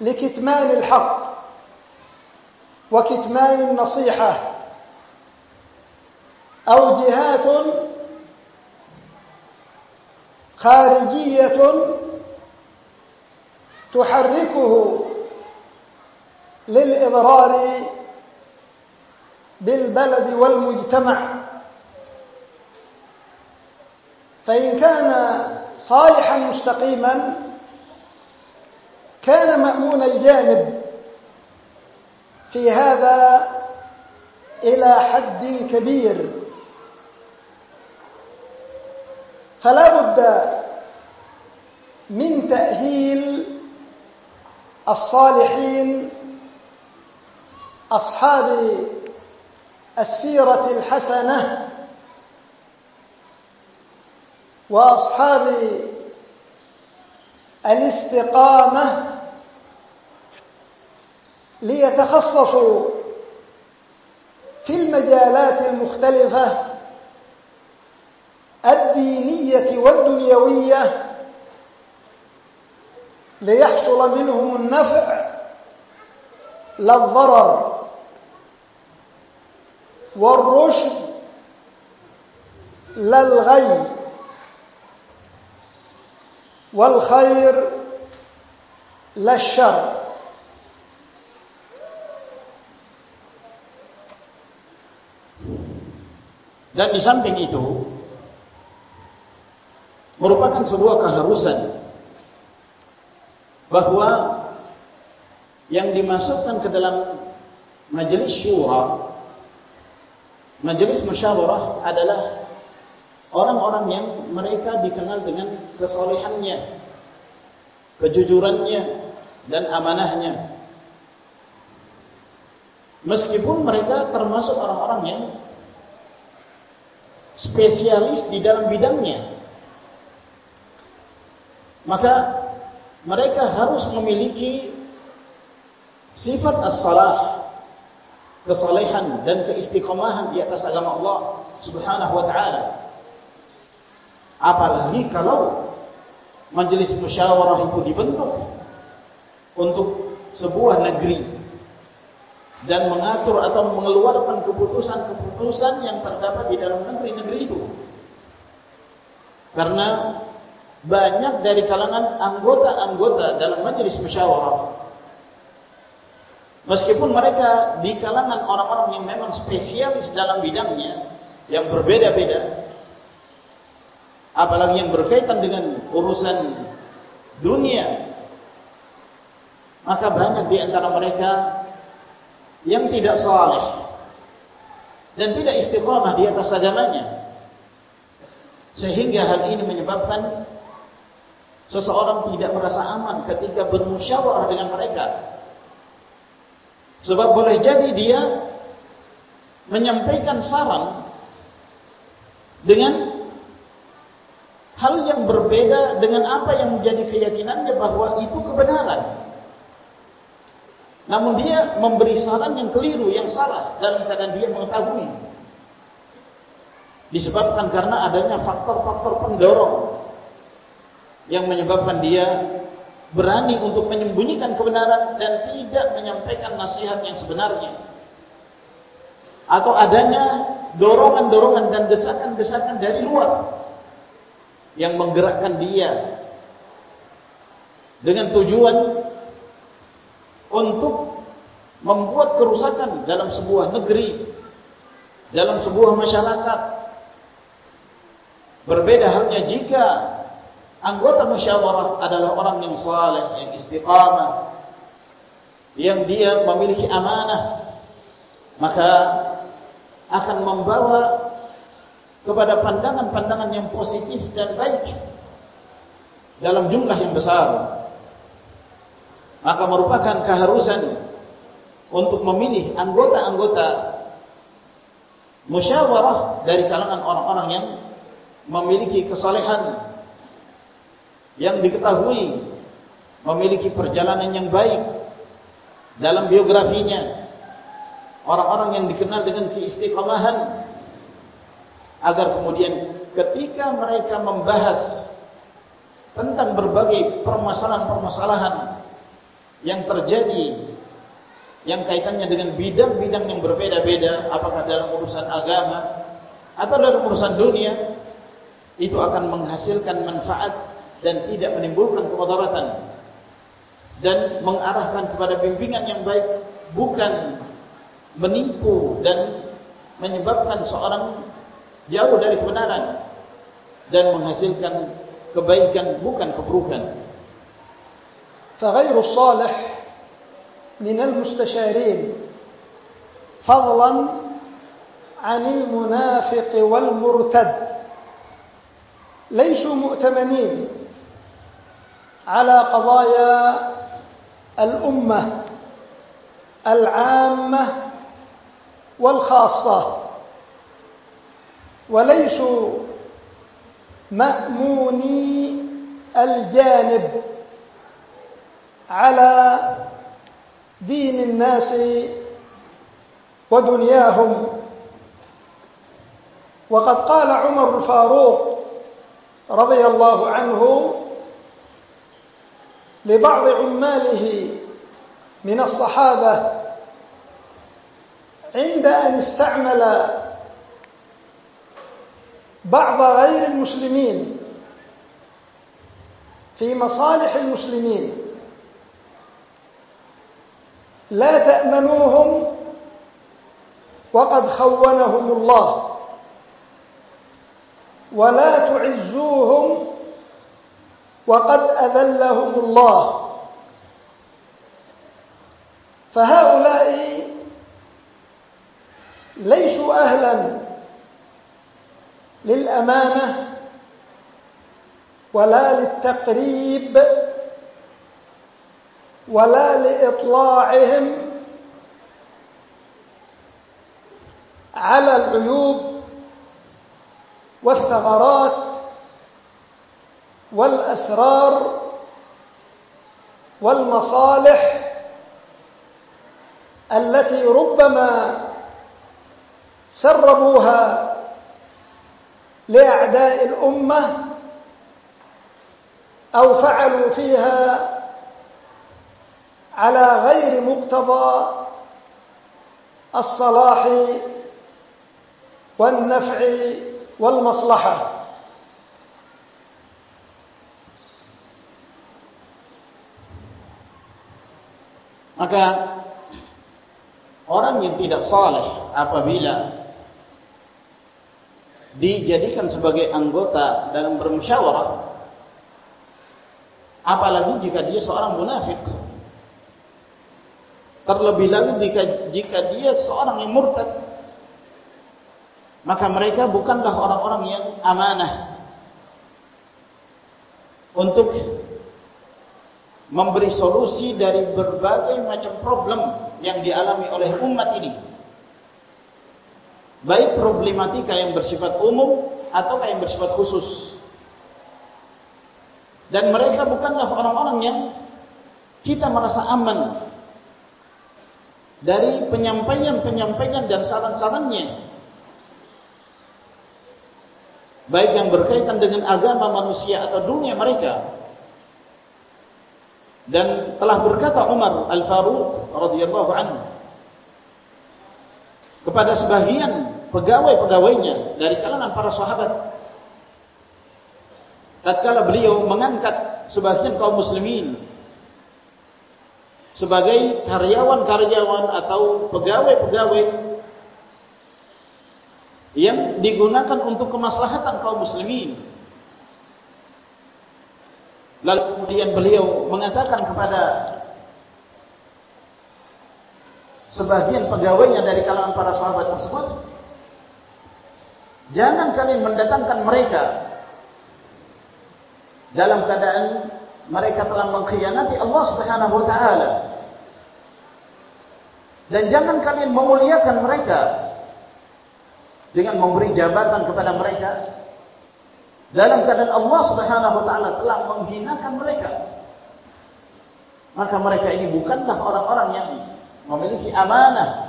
Speaker 2: لكتمان الحق وكتمان النصيحة أو جهات خارجية تحركه للإضرار بالبلد والمجتمع. فإن كان صالحا مستقيما كان مأمون الجانب في هذا إلى حد كبير. فلا بد من تأهيل الصالحين أصحاب السيرة الحسنة وأصحاب الاستقامة ليتخصصوا في المجالات المختلفة الدينية والدنيوية ليحصل منهم النفع لا الضرر والرشد لا الغي والخير لا الشر
Speaker 1: dan di samping itu merupakan sebuah keharusan bahwa yang dimasukkan ke dalam majelis syura majelis musyawarah adalah orang-orang yang mereka dikenal dengan kesolehannya, kejujurannya, dan amanahnya. Meskipun mereka termasuk orang-orang yang spesialis di dalam bidangnya. Maka mereka harus memiliki sifat as-salah, kesalehan dan keistiqomahan di atas agama Allah Subhanahu wa taala. Apalagi kalau majelis musyawarah itu dibentuk untuk sebuah negeri dan mengatur atau mengeluarkan keputusan-keputusan yang terdapat di dalam negeri-negeri itu. Karena banyak dari kalangan anggota-anggota dalam majelis musyawarah meskipun mereka di kalangan orang-orang yang memang spesialis dalam bidangnya yang berbeda-beda apalagi yang berkaitan dengan urusan dunia. Maka banyak di antara mereka yang tidak saleh dan tidak istiqamah di atas agamanya. Sehingga hal ini menyebabkan seseorang tidak merasa aman ketika bermusyawarah dengan mereka. Sebab boleh jadi dia menyampaikan saran dengan hal yang berbeda dengan apa yang menjadi keyakinannya bahwa itu kebenaran. Namun dia memberi saran yang keliru, yang salah dalam keadaan dia mengetahui. Disebabkan karena adanya faktor-faktor pendorong yang menyebabkan dia berani untuk menyembunyikan kebenaran dan tidak menyampaikan nasihat yang sebenarnya. Atau adanya dorongan-dorongan dan desakan-desakan dari luar yang menggerakkan dia dengan tujuan untuk membuat kerusakan dalam sebuah negeri dalam sebuah masyarakat. Berbeda halnya jika anggota musyawarah adalah orang yang saleh, yang istiqamah, yang dia memiliki amanah, maka akan membawa kepada pandangan-pandangan yang positif dan baik dalam jumlah yang besar. Maka merupakan keharusan untuk memilih anggota-anggota musyawarah dari kalangan orang-orang yang memiliki kesalehan yang diketahui memiliki perjalanan yang baik dalam biografinya orang-orang yang dikenal dengan keistiqamahan agar kemudian ketika mereka membahas tentang berbagai permasalahan-permasalahan yang terjadi yang kaitannya dengan bidang-bidang yang berbeda-beda apakah dalam urusan agama atau dalam urusan dunia itu akan menghasilkan manfaat dan tidak menimbulkan kemudaratan dan mengarahkan kepada bimbingan yang baik bukan menipu dan menyebabkan seorang jauh dari kebenaran dan menghasilkan kebaikan bukan keburukan.
Speaker 2: فغير الصالح من المستشارين. فضلا عن المنافق والمرتد. ليسوا مؤتمنين على قضايا الأمة العامة والخاصة. وليسوا مأموني الجانب على دين الناس ودنياهم. وقد قال عمر الفاروق رضي الله عنه لبعض عماله من الصحابة عند أن استعمل بعض غير المسلمين في مصالح المسلمين لا تأمنوهم وقد خونهم الله ولا تعزوهم وقد أذلهم الله فهؤلاء ليسوا أهلا للأمانة ولا للتقريب ولا لإطلاعهم على العيوب والثغرات والأسرار والمصالح التي ربما سربوها لأعداء الأمة أو فعلوا فيها على غير مقتضى الصلاح والنفع والمصلحة.
Speaker 1: Maka orang yang tidak saleh apabila dijadikan sebagai anggota dalam bermusyawarah apalagi jika dia seorang munafik terlebih lagi jika jika dia seorang yang murtad maka mereka bukanlah orang-orang yang amanah untuk memberi solusi dari berbagai macam problem yang dialami oleh umat ini. Baik problematika yang bersifat umum atau yang bersifat khusus. Dan mereka bukanlah orang-orang yang kita merasa aman dari penyampaian-penyampaian dan saran-sarannya. baik yang berkaitan dengan agama manusia atau dunia mereka. Dan telah berkata Umar Al-Faruq radhiyallahu anhu kepada sebagian pegawai-pegawainya dari kalangan para sahabat tatkala beliau mengangkat sebagian kaum muslimin sebagai karyawan-karyawan atau pegawai-pegawai yang digunakan untuk kemaslahatan kaum muslimin. Lalu kemudian beliau mengatakan kepada sebagian pegawainya dari kalangan para sahabat tersebut, jangan kalian mendatangkan mereka dalam keadaan mereka telah mengkhianati Allah Subhanahu wa taala. Dan jangan kalian memuliakan mereka dengan memberi jabatan kepada mereka dalam keadaan Allah Subhanahu wa taala telah menghinakan mereka maka mereka ini bukanlah orang-orang yang memiliki amanah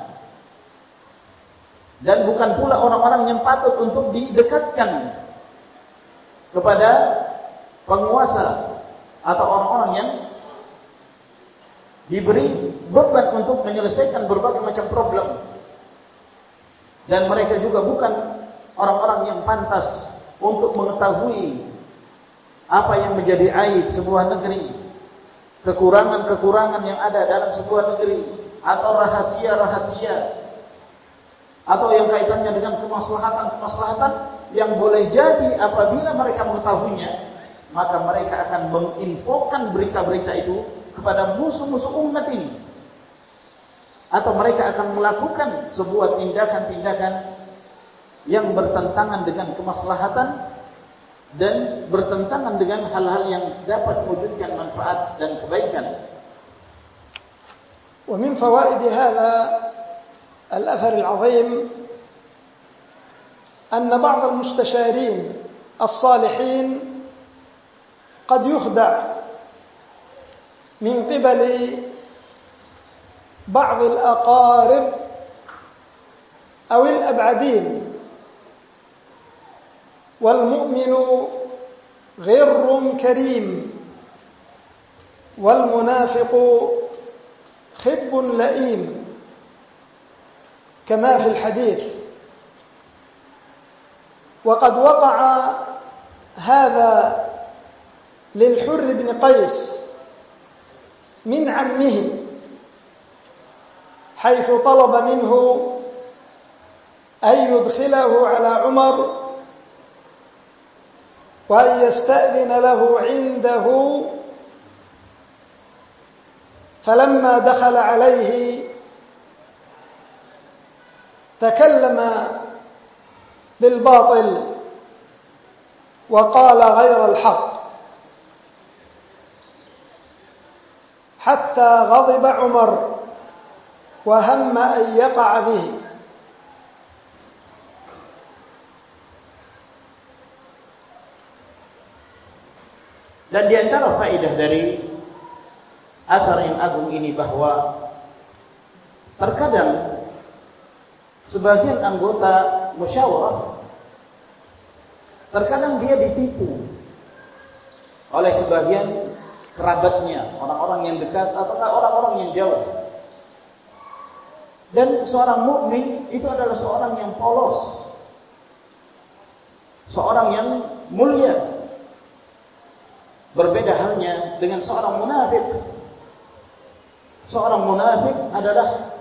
Speaker 1: dan bukan pula orang-orang yang patut untuk didekatkan kepada penguasa atau orang-orang yang diberi beban untuk menyelesaikan berbagai macam problem. Dan mereka juga bukan orang-orang yang pantas untuk mengetahui apa yang menjadi aib sebuah negeri, kekurangan-kekurangan yang ada dalam sebuah negeri, atau rahasia-rahasia, atau yang kaitannya dengan kemaslahatan-kemaslahatan yang boleh jadi apabila mereka mengetahuinya maka mereka akan menginfokan berita-berita itu kepada musuh-musuh umat ini atau mereka akan melakukan sebuah tindakan-tindakan yang bertentangan dengan kemaslahatan dan bertentangan dengan hal-hal yang dapat mewujudkan manfaat dan kebaikan.
Speaker 2: Wa min fawaidi hadha الأثر العظيم أن بعض المستشارين الصالحين قد يخدع من قبل بعض الأقارب أو الأبعدين والمؤمن غر كريم والمنافق خب لئيم. كما في الحديث. وقد وقع هذا للحر بن قيس من عمه حيث طلب منه أن يدخله على عمر وأن يستأذن له عنده فلما دخل عليه تكلم بالباطل وقال غير الحق حتى غضب عمر وهم أن يقع به
Speaker 1: Dan di antara faedah dari asar yang agung ini bahwa terkadang sebagian anggota musyawarah terkadang dia ditipu oleh sebagian kerabatnya, orang-orang yang dekat atau orang-orang yang jauh. Dan seorang mukmin itu adalah seorang yang polos. Seorang yang mulia. Berbeda halnya dengan seorang munafik. Seorang munafik adalah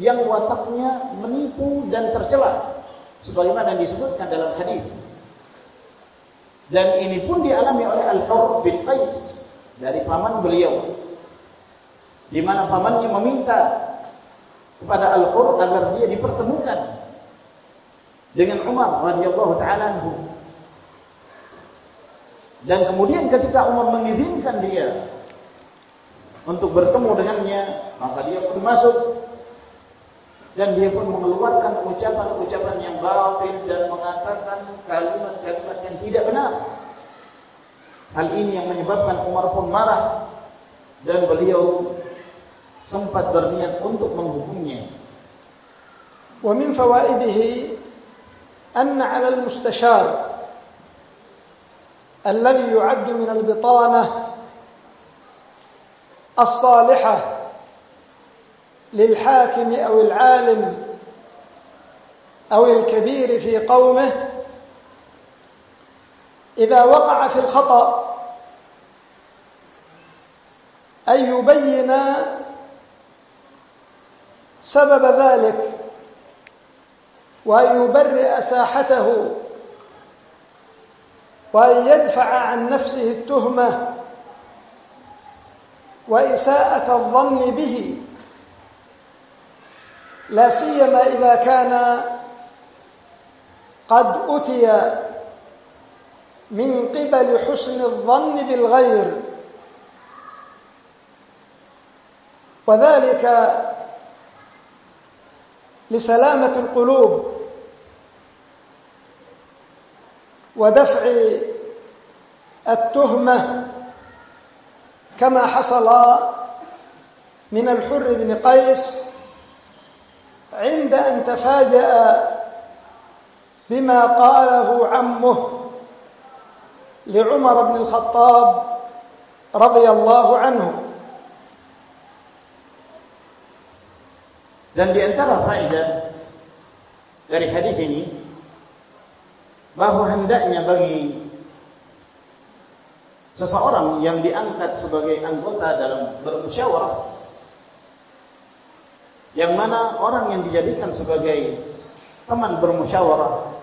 Speaker 1: yang wataknya menipu dan tercela sebagaimana disebutkan dalam hadis. Dan ini pun dialami oleh Al-Hurr bin Qais dari paman beliau. Di mana pamannya meminta kepada Al-Qur agar dia dipertemukan dengan Umar radhiyallahu taala anhu. Dan kemudian ketika Umar mengizinkan dia untuk bertemu dengannya, maka dia pun masuk dan dia pun mengeluarkan ucapan-ucapan yang batil dan mengatakan kalimat-kalimat yang tidak benar. Hal ini yang menyebabkan Umar pun marah dan beliau sempat berniat untuk menghukumnya.
Speaker 2: ومن فوائده أن على المستشار الذي يعد من البطانة الصالحة للحاكم أو العالم أو الكبير في قومه إذا وقع في الخطأ أن يبين سبب ذلك وأن يبرئ ساحته وأن يدفع عن نفسه التهمة وإساءة الظن به. لا سيما إذا كان قد أتي من قبل حسن الظن بالغير. وذلك لسلامة القلوب ودفع التهمة كما حصل من الحر بن قيس عند أن تفاجأ بما قاله عمه لعمر بن الخطاب رضي الله عنه
Speaker 1: Dan di antara faedah dari hadis ini bahawa hendaknya bagi seseorang yang diangkat sebagai anggota dalam bermusyawarah yang mana orang yang dijadikan sebagai teman bermusyawarah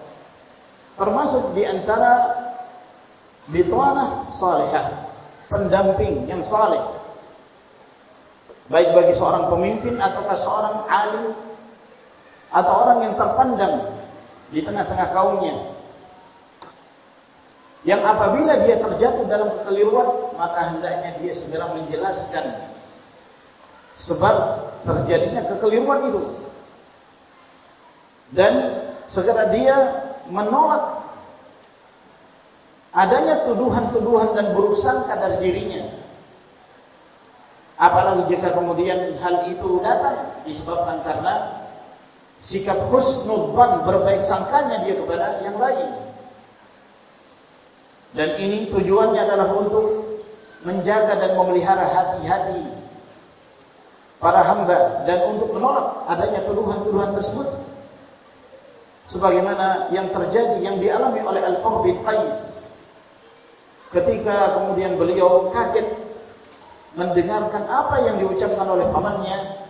Speaker 1: termasuk di antara bitwanah salihah pendamping yang saleh. Baik bagi seorang pemimpin ataukah seorang alim atau orang yang terpandang di tengah-tengah kaumnya. Yang apabila dia terjatuh dalam kekeliruan maka hendaknya dia segera menjelaskan sebab terjadinya kekeliruan itu dan segera dia menolak adanya tuduhan-tuduhan dan berusaha dari dirinya Apalagi jika kemudian hal itu datang disebabkan karena sikap husnudzan berbaik sangkanya dia kepada yang lain. Dan ini tujuannya adalah untuk menjaga dan memelihara hati-hati para hamba dan untuk menolak adanya tuduhan-tuduhan tersebut. Sebagaimana yang terjadi yang dialami oleh Al-Qurb bin Qais ketika kemudian beliau kaget mendengarkan apa yang diucapkan oleh pamannya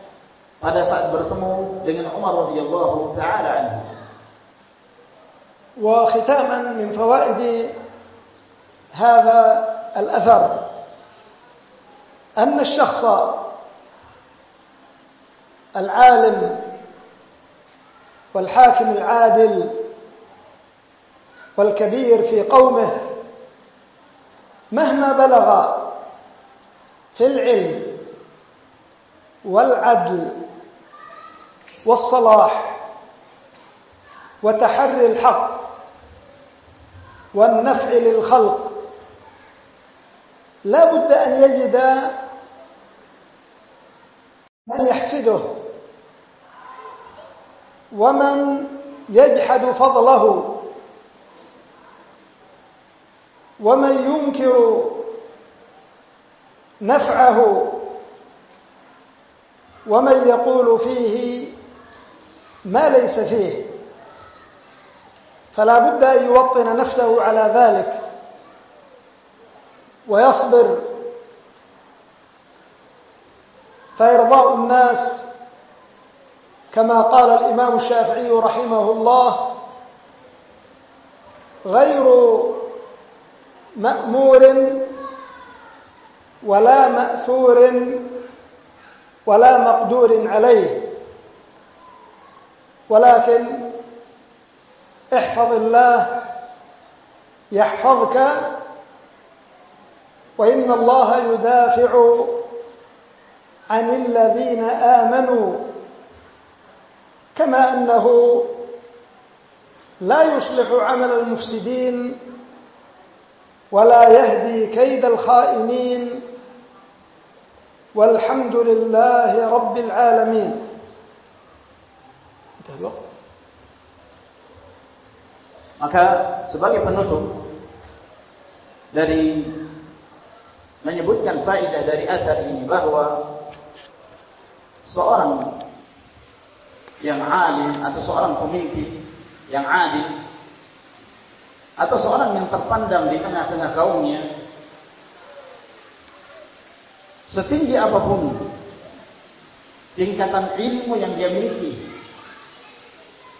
Speaker 1: pada saat bertemu dengan Umar radhiyallahu taala anhu.
Speaker 2: وختاما من فوائد هذا الأثر أن الشخص العالم والحاكم العادل والكبير في قومه مهما بلغ في العلم والعدل والصلاح وتحري الحق والنفع للخلق لا بد أن يجد من يحسده. ومن يجحد فضله ومن ينكر نفعه ومن يقول فيه ما ليس فيه. فلا بد أن يوطن نفسه على ذلك ويصبر. فإرضاء الناس كما قال الإمام الشافعي رحمه الله غير مأمور ولا مأثور ولا مقدور عليه. ولكن احفظ الله يحفظك وإن الله يدافع عن الذين آمنوا. كما أنه لا يصلح عمل المفسدين ولا يهدي كيد الخائنين والحمد لله رب العالمين. انتهى الوقت.
Speaker 1: Maka sebagai penutup dari menyebutkan faedah dari asar ini bahwa seorang yang alim atau seorang pemimpin yang adil atau seorang yang terpandang di tengah-tengah kaumnya setinggi apapun tingkatan ilmu yang dia miliki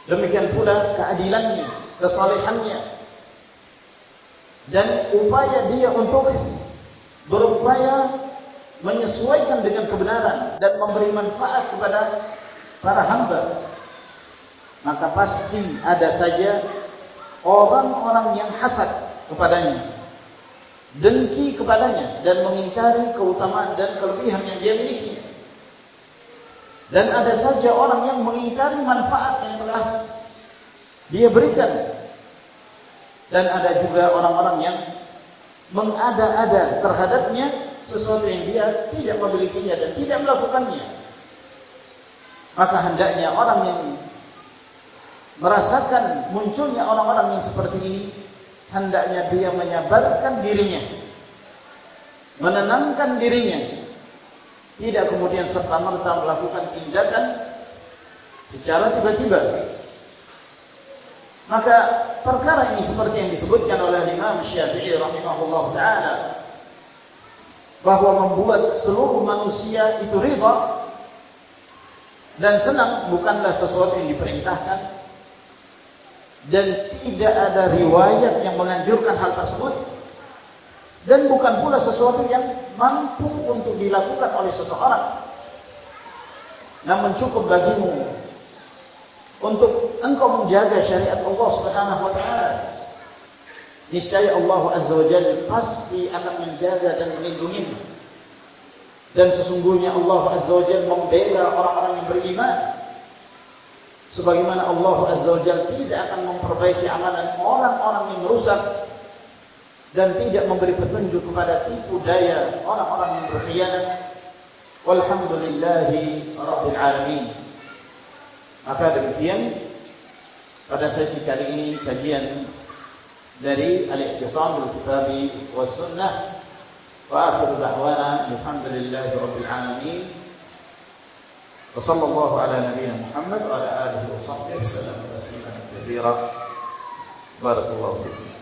Speaker 1: demikian pula keadilannya kesalehannya dan upaya dia untuk berupaya menyesuaikan dengan kebenaran dan memberi manfaat kepada para hamba maka pasti ada saja orang-orang yang hasad kepadanya dengki kepadanya dan mengingkari keutamaan dan kelebihan yang dia miliki dan ada saja orang yang mengingkari manfaat yang telah dia berikan dan ada juga orang-orang yang mengada-ada terhadapnya sesuatu yang dia tidak memilikinya dan tidak melakukannya. Maka hendaknya orang yang merasakan munculnya orang-orang yang seperti ini, hendaknya dia menyabarkan dirinya, menenangkan dirinya, tidak kemudian serta-merta melakukan tindakan secara tiba-tiba. Maka perkara ini seperti yang disebutkan oleh Imam Syafi'i rahimahullah taala bahwa membuat seluruh manusia itu riba dan senang bukanlah sesuatu yang diperintahkan. Dan tidak ada riwayat yang menganjurkan hal tersebut. Dan bukan pula sesuatu yang mampu untuk dilakukan oleh seseorang. Namun cukup bagimu untuk engkau menjaga syariat Allah Subhanahu wa taala. Niscaya Allah Azza wa Jalla pasti akan menjaga dan melindungimu dan sesungguhnya Allah Azza wa Jalla membela orang-orang yang beriman. Sebagaimana Allah Azza wa Jalla tidak akan memperbaiki amalan orang-orang yang merusak dan tidak memberi petunjuk kepada tipu daya orang-orang yang berkhianat. Walhamdulillahi rabbil alamin. Maka demikian pada sesi kali ini kajian dari Al-Iqtisam bil Kitab wa Sunnah وآخر دعوانا الحمد لله رب العالمين. وصلى الله على نبينا محمد وعلى آله وصحبه وسلم تسليما كثيرا. بارك الله فيكم.